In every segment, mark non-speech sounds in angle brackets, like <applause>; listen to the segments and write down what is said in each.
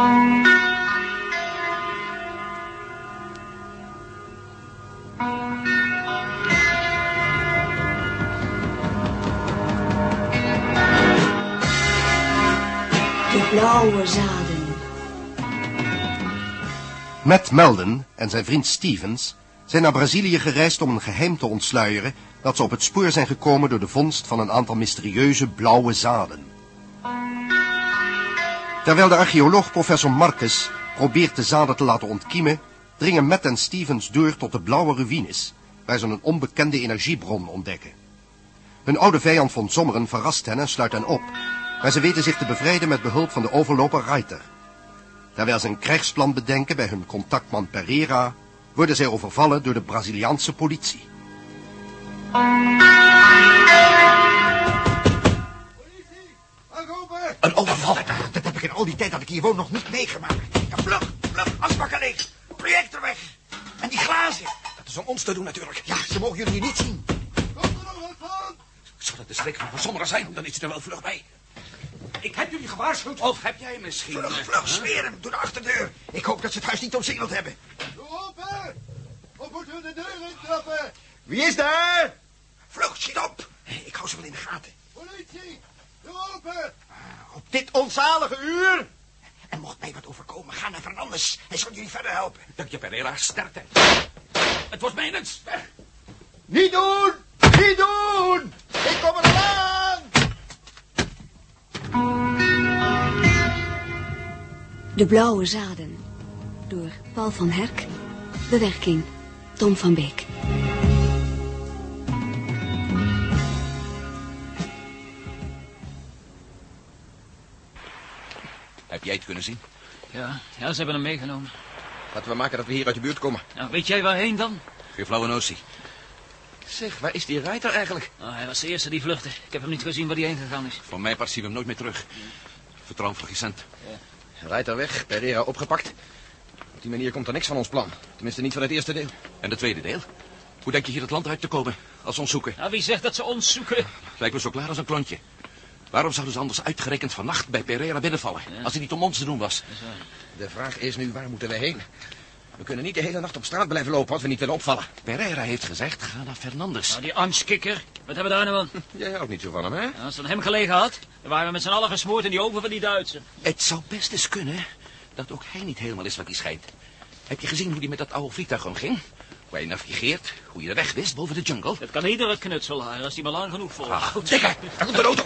De blauwe zaden. Matt Melden en zijn vriend Stevens zijn naar Brazilië gereisd om een geheim te ontsluieren dat ze op het spoor zijn gekomen door de vondst van een aantal mysterieuze blauwe zaden. Terwijl de archeoloog professor Marcus probeert de zaden te laten ontkiemen, dringen Matt en Stevens door tot de blauwe ruïnes, waar ze een onbekende energiebron ontdekken. Hun oude vijand von Sommeren verrast hen en sluit hen op, maar ze weten zich te bevrijden met behulp van de overloper Reiter. Terwijl ze een krijgsplan bedenken bij hun contactman Pereira, worden zij overvallen door de Braziliaanse politie. Een overval. Ik in al die tijd dat ik hier woon nog niet meegemaakt. Ja, vlug, vlug, asbakken leeg. Projector weg. En die glazen. Dat is om ons te doen natuurlijk. Ja, ze mogen jullie niet zien. Zou dat de schrik van Van Sommeren zijn? Dan is hij er wel vlug bij. Ik heb jullie gewaarschuwd. Of heb jij misschien... Vlug, vlug, smeer hem door de achterdeur. Ik hoop dat ze het huis niet omsingeld hebben. Open! Of moeten we de deur intrappen? Wie is daar? Vlug, schiet op. Ik hou ze wel in de gaten. Politie! Doe open! Op dit onzalige uur. En mocht mij wat overkomen, ga naar Fernandes. Hij zal jullie verder helpen. Dank je, Pereira. Sterkte. Het was mijnens. Niet doen! Niet doen! Ik kom er aan! De blauwe zaden. Door Paul van Herk. Bewerking Tom van Beek. Kunnen zien? Ja, ja, ze hebben hem meegenomen. Laten we maken dat we hier uit de buurt komen. Nou, weet jij waarheen dan? Geen flauwe notie. Zeg, waar is die Reiter eigenlijk? Oh, hij was de eerste die vluchtte. Ik heb hem niet gezien waar hij heen gegaan is. Voor mijn part zien we hem nooit meer terug. Vertrouwen van Gisent. Reiter weg, Pereira opgepakt. Op die manier komt er niks van ons plan. Tenminste niet van het eerste deel. En het tweede deel? Hoe denk je hier het land uit te komen als ze ons zoeken? Nou, wie zegt dat ze ons zoeken? Lijkt me zo klaar als een klontje. Waarom zouden ze anders uitgerekend vannacht bij Pereira binnenvallen? Als hij niet om ons te doen was. De vraag is nu, waar moeten we heen? We kunnen niet de hele nacht op straat blijven lopen als we niet willen opvallen. Pereira heeft gezegd, ga naar Fernandes. Nou, die angstkikker. Wat hebben we daar nou aan? <laughs> Jij houdt niet zo van hem, hè? Als het aan hem gelegen had, dan waren we met z'n allen gesmoord in die oven van die Duitsers. Het zou best eens kunnen dat ook hij niet helemaal is wat hij schijnt. Heb je gezien hoe hij met dat oude vliegtuig omging? Hoe hij navigeert, hoe je de weg wist boven de jungle. Dat kan iedere knutselaar als hij maar lang genoeg volgt. Ah, dikker, daar komt de auto.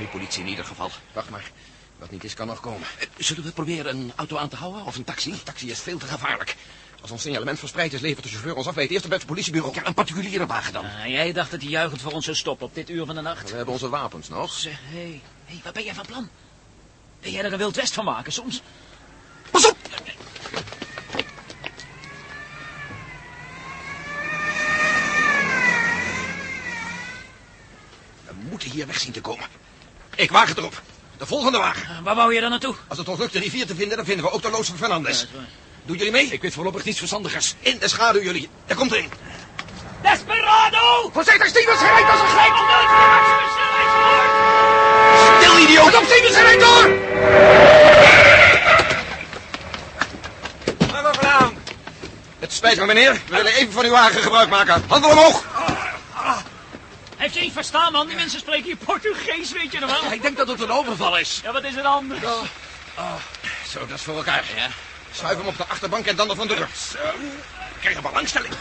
Geen politie in ieder geval. Wacht maar. Wat niet is, kan nog komen. Eh, Zullen we proberen een auto aan te houden of een taxi? Een taxi is veel te gevaarlijk. Als ons signalement verspreid is, levert de chauffeur ons af bij het eerste politiebureau. Ja, een particuliere wagen dan. Ah, jij dacht dat hij juichend voor ons zou stoppen op dit uur van de nacht. We hebben onze wapens nog. Zeg, hé, hey, hey, wat ben jij van plan? Wil jij er een Wild West van maken soms? Pas op! We moeten hier weg zien te komen. Ik waag het erop. De volgende wagen. Ah, Waar wou je dan naartoe? Als het ons lukt de rivier te vinden, dan vinden we ook de loods van Fernandes. Ja. Doen jullie mee? Ik weet voorlopig niets verstandigers. In de schaduw, jullie. Daar komt er een. Desperado! Voorzichtig, Stevens, hij rijdt als een geit! Stil! Stil, idioot! Op, Stevens, hij rijdt door! Waar we vandaan? Het spijt me, meneer. We willen even van uw wagen gebruik maken. Handel omhoog! Heeft je niet verstaan, man? Die mensen spreken hier Portugees, weet je nog wel? Ik denk dat het een overval is. Ja, wat is het anders? Zo, dat is voor elkaar. Ja. Schuif hem op de achterbank en dan er van de rug. Zo. We krijgen belangstelling.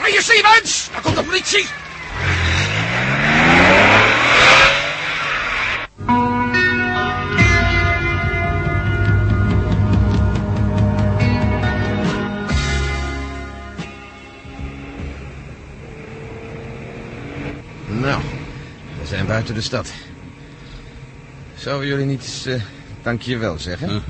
Rij je, Stevens! Daar komt de politie! Buiten de stad. Zouden jullie niet eens eh, dankjewel zeggen? <laughs>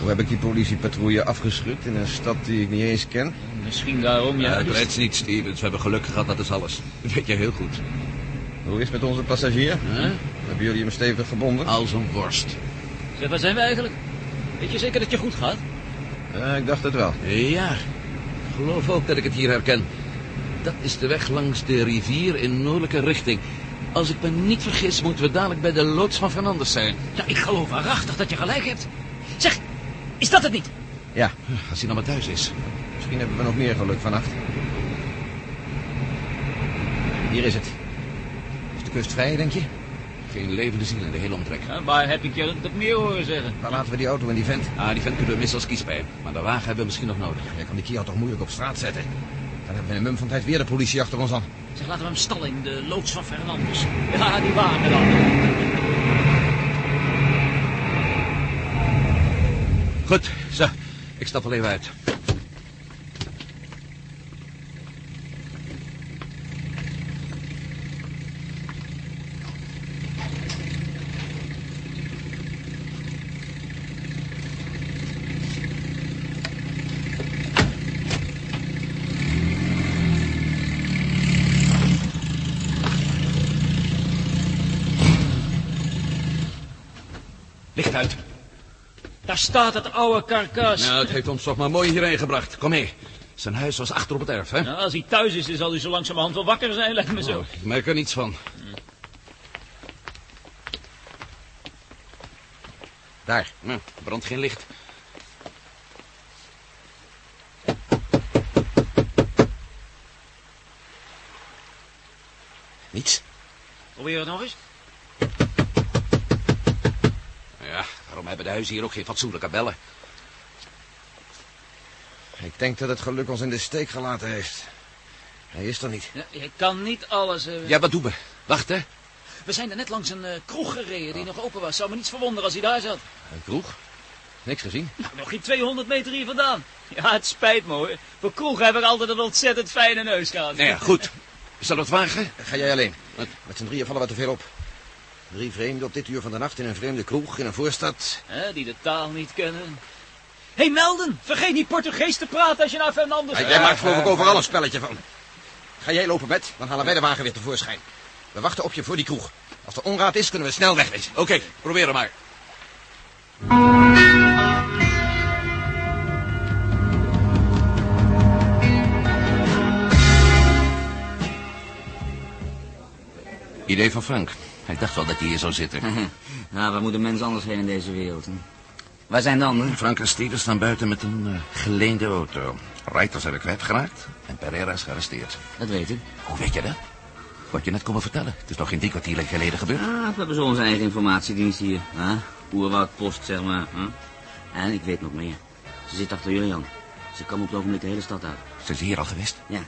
Hoe heb ik die politiepatrouille afgeschud in een stad die ik niet eens ken? Misschien daarom, ja. Ja, het niet, Stevens. We hebben geluk gehad, dat is alles. Dat weet je heel goed. Hoe is het met onze passagier? Huh? Hebben jullie hem stevig gebonden? Als een worst. Zeg, waar zijn we eigenlijk? Weet je zeker dat je goed gaat? Ja, ik dacht het wel. Ja, geloof ook dat ik het hier herken. Dat is de weg langs de rivier in noordelijke richting. Als ik me niet vergis, moeten we dadelijk bij de loods van Fernandes zijn. Ja, ik geloof waarachtig dat je gelijk hebt. Zeg, is dat het niet? Ja, Als hij dan maar thuis is. misschien hebben we nog meer geluk vannacht. Hier is het. Is de kust vrij, denk je? Geen levende ziel in de hele omtrek. Ja, waar heb ik je dat meer horen zeggen? Dan laten we die auto en die vent. Ah, die vent kunnen we missen als kiespijn. Maar de wagen hebben we misschien nog nodig. Jij kan die Kia toch moeilijk op straat zetten? Dan hebben we in een mum van tijd weer de politie achter ons aan. Zeg, laten we hem stallen in de loods van Fernandes. Ja, die wagen dan. Goed, zo. Ik stap wel even uit. Licht uit. Daar staat het oude karkas. Nou, het heeft ons toch maar mooi hierheen gebracht. Kom mee. Zijn huis was achter op het erf, hè? Nou, als hij thuis is, dan zal hij zo langzamerhand wel wakker zijn, lijkt me zo. Oh, ik merk er niets van. Daar. Nou, brandt geen licht. Niets. Probeer het nog eens. Ja, waarom hebben de huizen hier ook geen fatsoenlijke bellen? Ik denk dat het geluk ons in de steek gelaten heeft. Hij is er niet. Ja, je kan niet alles... eh, Ja, wat doen we? Wacht, hè. We zijn er net langs een eh, kroeg gereden die nog open was. Zou me niets verwonderen als hij daar zat. Een kroeg? Niks gezien. Nou, nog geen 200 meter hier vandaan. Ja, het spijt me hoor. Voor kroeg heb ik altijd een ontzettend fijne neus gehad. Nou ja, goed. Zal het wagen? Ga jij alleen? Wat? Met z'n drieën vallen we te veel op. Drie vreemden op dit uur van de nacht in een vreemde kroeg in een voorstad. Hè, die de taal niet kennen. Hé, hey, Melden, vergeet niet Portugees te praten als je naar Fernandes Ja, gaat. jij maakt geloof ik overal een spelletje van. Ga jij lopen bed, dan halen wij de wagen weer tevoorschijn. We wachten op je voor die kroeg. Als er onraad is, kunnen we snel wegwezen. Oké, probeer het maar. Idee van Frank. Hij dacht wel dat hij hier zou zitten. <laughs> Nou, waar moet een mens anders heen in deze wereld? Hè? Waar zijn de anderen? Frank en Steven staan buiten met een eh, geleende auto. Reiters er kwijtgeraakt en Pereira is gearresteerd. Dat weet ik. Hoe weet je dat? Wat je net komen vertellen. Het is nog geen drie kwartier geleden gebeurd. Ah, we hebben zo onze eigen informatiedienst hier. Hè? Oerwoudpost, zeg maar. En ik weet nog meer. Ze zit achter jullie aan. Ze kwam op het ogenblik de hele stad uit. Zijn ze hier al geweest? Ja.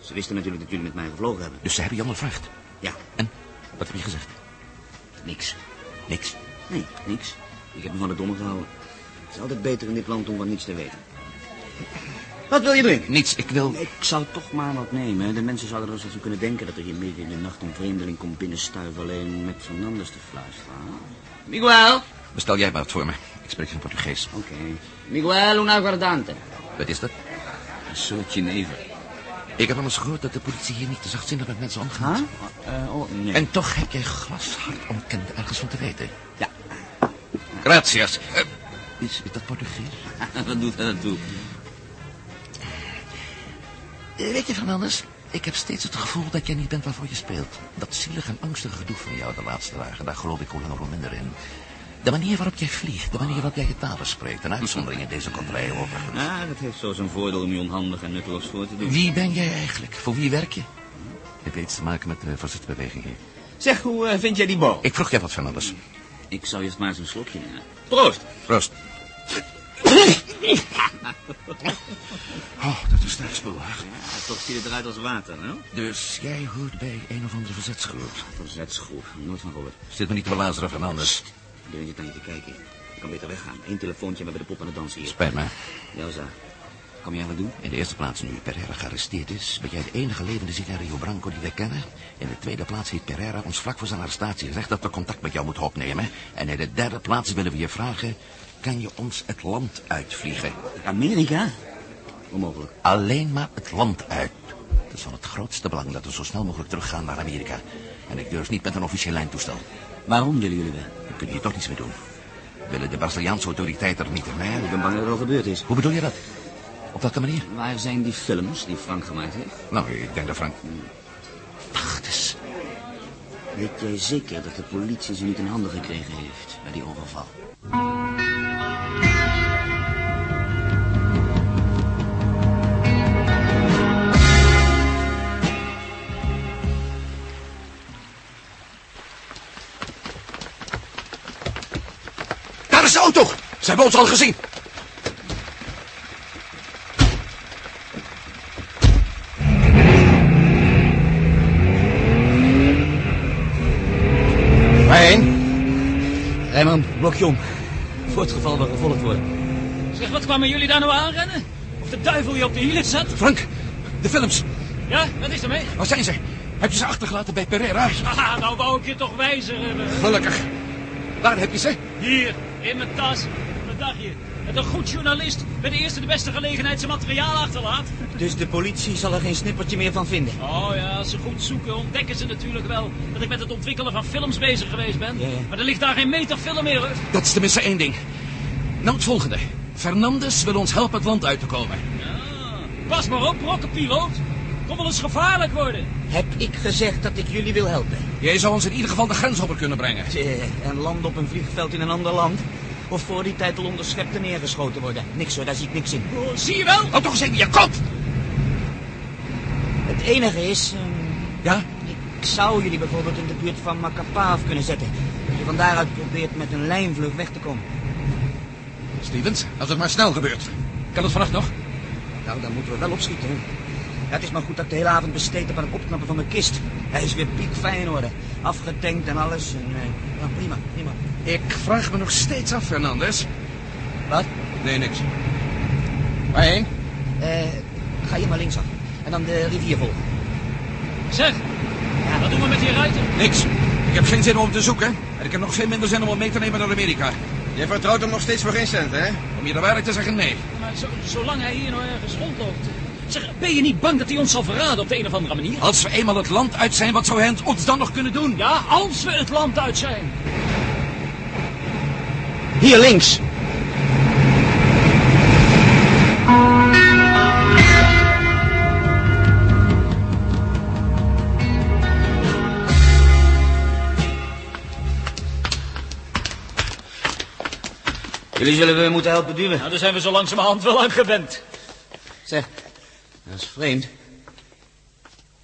Ze wisten natuurlijk dat jullie met mij gevlogen hebben. Dus ze hebben je ondervraagd. Ja, En? Wat heb je gezegd? niks. Niks. Nee, niks. Ik heb me van het domme gehouden. Het is altijd beter in dit land om wat niets te weten. Wat wil je drinken? Niets. Ik wil... Ik zou toch maar wat nemen. hè. De mensen zouden er eens aan kunnen denken dat er hier midden in de nacht een vreemdeling komt binnenstuiven alleen met Fernandes te fluisteren. Miguel! Bestel jij maar wat voor me. Ik spreek geen Portugees. Oké. Miguel, una guardante. Wat is dat? Een soort Genever. Ik heb al eens gehoord dat de politie hier niet te zachtzinnig met mensen omgaat. Huh? Eh, oh, nee. En toch heb jij glashard ontkend ergens van te weten. Ja. Gracias. Eh, is, is dat Portugees? <laughs> Wat doet dat? Eh, Weet je, Fernandes, ik heb steeds het gevoel dat jij niet bent waarvoor je speelt. Dat zielig en angstige gedoe van jou de laatste dagen, daar geloof ik hoe langer hoe minder in. De manier waarop jij vliegt, de manier waarop jij je talen spreekt, een uitzondering in deze kontrij overigens. Ja, dat heeft zo zijn voordeel om je onhandig en nutteloos voor te doen. Wie ben jij eigenlijk? Voor wie werk je? Heb je iets te maken met de verzetsbeweging hier? Zeg, hoe eh, vind jij die boom? Ik vroeg jij wat, Fernandes. Ik zou eerst maar eens een slokje nemen. Proost! Proost. <laughs> Oh, dat is sterk spul. Ja, toch ziet het eruit als water, hè? Dus jij hoort bij een of andere verzetsgroep. Verzetsgroep, nooit van gehoord. Zit me niet te belazeren, Fernandes. Durf je niet te kijken. Ik kan beter weggaan. Eén telefoontje en we hebben de pop aan het dansen hier. Spijt me. Zaak. Wat kan je eigenlijk doen? In de eerste plaats, nu Pereira gearresteerd is, ben jij de enige levende ziel in Rio Branco die we kennen. In de tweede plaats heeft Pereira ons vlak voor zijn arrestatie gezegd dat we contact met jou moeten opnemen. En in de derde plaats willen we je vragen, kan je ons het land uitvliegen? Amerika? Onmogelijk. Alleen maar het land uit. Het is van het grootste belang dat we zo snel mogelijk teruggaan naar Amerika. En ik durf niet met een officieel lijntoestel. Waarom willen jullie weg? Kunnen hier toch niets mee doen. Willen de Braziliaanse autoriteiten er niet in mee? Ik ben bang dat het al gebeurd is. Hoe bedoel je dat? Op welke manier? Waar zijn die films die Frank gemaakt heeft? Nou, ik denk dat Frank... Wacht eens. Weet jij zeker dat de politie ze niet in handen gekregen heeft bij die ongeval? Ze hebben ons al gezien. Waarheen? Rijman, blokje om. Voor het geval we gevolgd worden. Zeg, wat kwamen jullie daar nou aanrennen? Of de duivel je op de hielen zat? Frank, de films. Ja, wat is er mee? Waar zijn ze? Heb je ze achtergelaten bij Pereira? Ah, nou wou ik je toch wijzer hebben. Gelukkig. Waar heb je ze? Hier, in mijn tas. Wat dacht je? Dat een goed journalist bij de eerste de beste gelegenheid zijn materiaal achterlaat. Dus de politie zal er geen snippertje meer van vinden? Oh ja, als ze goed zoeken ontdekken ze natuurlijk wel dat ik met het ontwikkelen van films bezig geweest ben. Ja, ja. Maar er ligt daar geen meter film meer. hoor. Dat is tenminste één ding. Nou, het volgende. Fernandes wil ons helpen het land uit te komen. Ja. Pas maar op, brokkenpiloot. Kon wel eens gevaarlijk worden. Heb ik gezegd dat ik jullie wil helpen? Jij zou ons in ieder geval de grens over kunnen brengen. Eh, En landen op een vliegveld in een ander land? Of voor die tijd al onderschept en neergeschoten worden? Niks hoor, daar zie ik niks in. Oh, zie je wel? Houd toch eens even je kop! Het enige is... ehm, Ja? ik zou jullie bijvoorbeeld in de buurt van Macapa af kunnen zetten. Dat je van daaruit probeert met een lijnvlucht weg te komen. Stevens, als het maar snel gebeurt. Kan het vannacht nog? Nou, dan moeten we wel opschieten. hè. Ja, het is maar goed dat ik de hele avond besteed heb aan het opknappen van mijn kist. Hij is weer piekfijn orde. Afgetankt en alles. En, eh, ja, prima, prima. Ik vraag me nog steeds af, Fernandes. Wat? Nee, niks. Waarheen? Eh, ga je maar linksaf. En dan de rivier volgen. Zeg, wat doen we met die ruiter? Niks. Ik heb geen zin om hem te zoeken. En ik heb nog veel minder zin om hem mee te nemen naar Amerika. Je vertrouwt hem nog steeds voor geen cent, hè? Om je de waarheid te zeggen, nee. Maar zo, zolang hij hier nou ergens rondloopt. Zeg, ben je niet bang dat hij ons zal verraden op de een of andere manier? Als we eenmaal het land uit zijn, wat zou hij ons dan nog kunnen doen? Ja, als we het land uit zijn. Hier links. Jullie zullen we moeten helpen duwen. Nou, daar zijn we zo langzamerhand wel aan gewend. Zeg, dat is vreemd.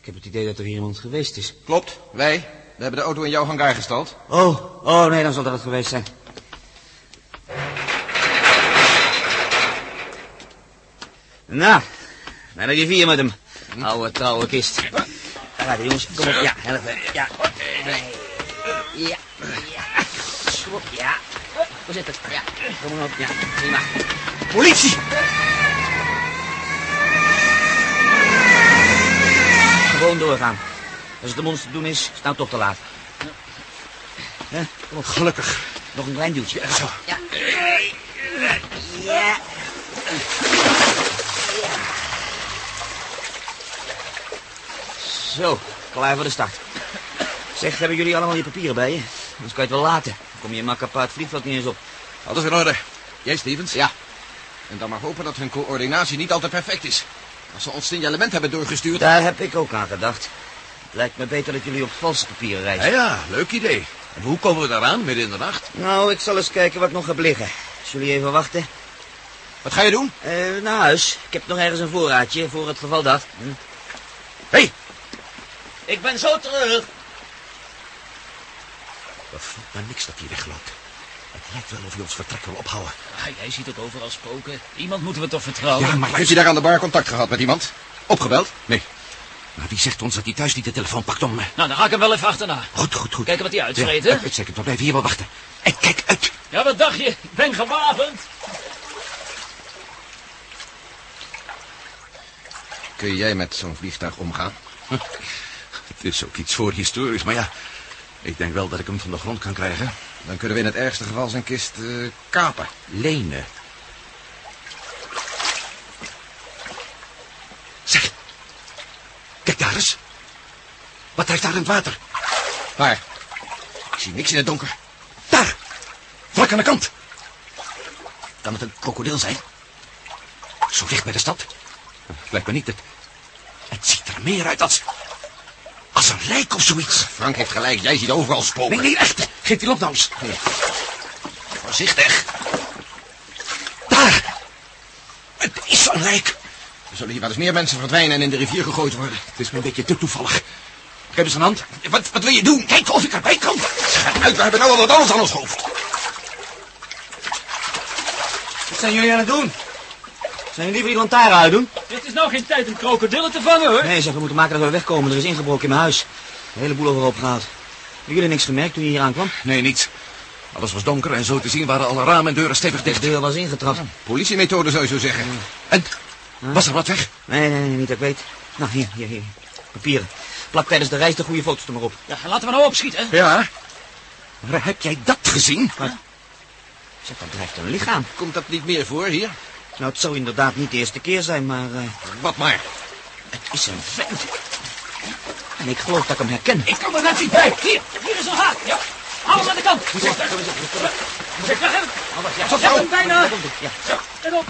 Ik heb het idee dat er hier iemand geweest is. Klopt, wij. We hebben de auto in jouw hangar gestald. Oh, oh nee, dan zal dat het geweest zijn. Nou, naar de rivier met hem. Oude trouwe kist. Gaat hij, jongens. Kom op, ja, helpen. Ja. Ja, ja. Ja. Hoe zit het? Ja, kom maar op. Ja, prima. Politie! Gewoon doorgaan. Als het de monster doen is, is het nou toch te laat. Hè, kom op. Gelukkig. Nog een klein duwtje. Zo. Ja. Ja. Zo, klaar voor de start. Zeg, hebben jullie allemaal je papieren bij je? Anders kan je het wel laten. Dan kom je in Macapa het vliegveld niet eens op. Alles in orde. Jij, Stevens? Ja. En dan maar hopen dat hun coördinatie niet altijd perfect is. Als ze ons signalement hebben doorgestuurd... Daar heb ik ook aan gedacht. Het lijkt me beter dat jullie op valse papieren reizen. Ja, ja, leuk idee. En hoe komen we daaraan, midden in de nacht? Nou, ik zal eens kijken wat ik nog heb liggen. Als jullie even wachten. Wat ga je doen? Eh, naar huis. Ik heb nog ergens een voorraadje voor het geval dat. Hm. Hé, hey, Ik ben zo terug. dat voelt maar niks dat hij wegloopt. Lijkt wel of hij ons vertrek wil ophouden. Ah, jij ziet het overal spoken. Iemand moeten we toch vertrouwen? Ja, maar Heeft hij daar aan de bar contact gehad met iemand? Opgebeld? Nee. Maar wie zegt ons dat hij thuis niet de telefoon pakt om... eh, Nou, dan ga ik hem wel even achterna. Goed, goed, goed. Kijken wat hij uitvreet, Ja, hè? uitstekend. We blijven hier wel wachten. En kijk uit. Ja, wat dacht je? Ik ben gewapend. Kun jij met zo'n vliegtuig omgaan? Het is ook iets voor historisch, maar ja... Ik denk wel dat ik hem van de grond kan krijgen. Dan kunnen we in het ergste geval zijn kist eh, kapen. Lenen. Zeg. Kijk daar eens. Wat drijft daar in het water? Waar? Ik zie niks in het donker. Daar. Vlak aan de kant. Kan het een krokodil zijn? Zo dicht bij de stad? Lijkt me niet. Het, het ziet er meer uit als... Een lijk of zoiets. Frank heeft gelijk, jij ziet overal spoken. Nee, nee, echt. Geef die eens. Voorzichtig. Daar. Het is zo'n lijk. Er zullen hier wel eens meer mensen verdwijnen en in de rivier gegooid worden. Het is me een beetje te toevallig. Geef eens een hand. Wat, wat wil je doen? Kijk of ik erbij kan. Uit, we hebben nou al wat anders aan ons hoofd. Wat zijn jullie aan het doen? Zijn jullie liever die lantaarn uitdoen? Dit is nou geen tijd om krokodillen te vangen, hoor. Nee, zeg, we moeten maken dat we wegkomen. Er is ingebroken in mijn huis. De hele boel overhoop gehaald. Hebben jullie niks gemerkt toen je hier aankwam? Nee, niets. Alles was donker en zo te zien waren alle ramen en deuren stevig De dicht. deur was ingetrapt. Politiemethode zou je zo zeggen. En? Was er wat weg? Nee, nee, nee, niet dat ik weet. Nou, hier, hier, hier. Papieren. Plak tijdens de reis de goede foto's er maar op. Ja, laten we nou opschieten. Ja. Maar heb jij dat gezien? Zeg, dat drijft een lichaam. Komt dat niet meer voor hier? Nou, het zou inderdaad niet de eerste keer zijn, maar... eh, Wat maar. het is een vent. En ik geloof dat ik hem herken. Ik kan er net niet bij. Hier, hier is een haak. Ja. Hou hem aan de kant. Zeg, daar heb ik. Zo, Ik heb hem bijna. Ja. En op.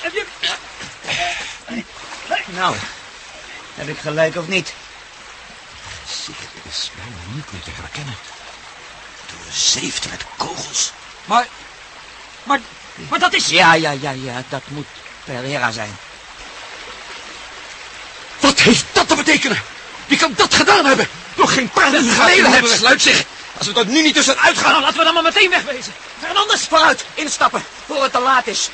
Heb je? Nou, heb ik gelijk of niet? Dit is bijna niet meer te herkennen. Doorzeefd met kogels. Maar, maar, maar dat is... Ja, ja, ja, ja, dat moet Pereira zijn. Wat heeft dat te betekenen? Wie kan dat gedaan hebben? Nog geen paar uur geleden hebben we... Sluit zich. Als we er nu niet tussenuit gaan. Nou, laten we dan maar meteen wegwezen. Fernandes! Vooruit, instappen, voor het te laat is.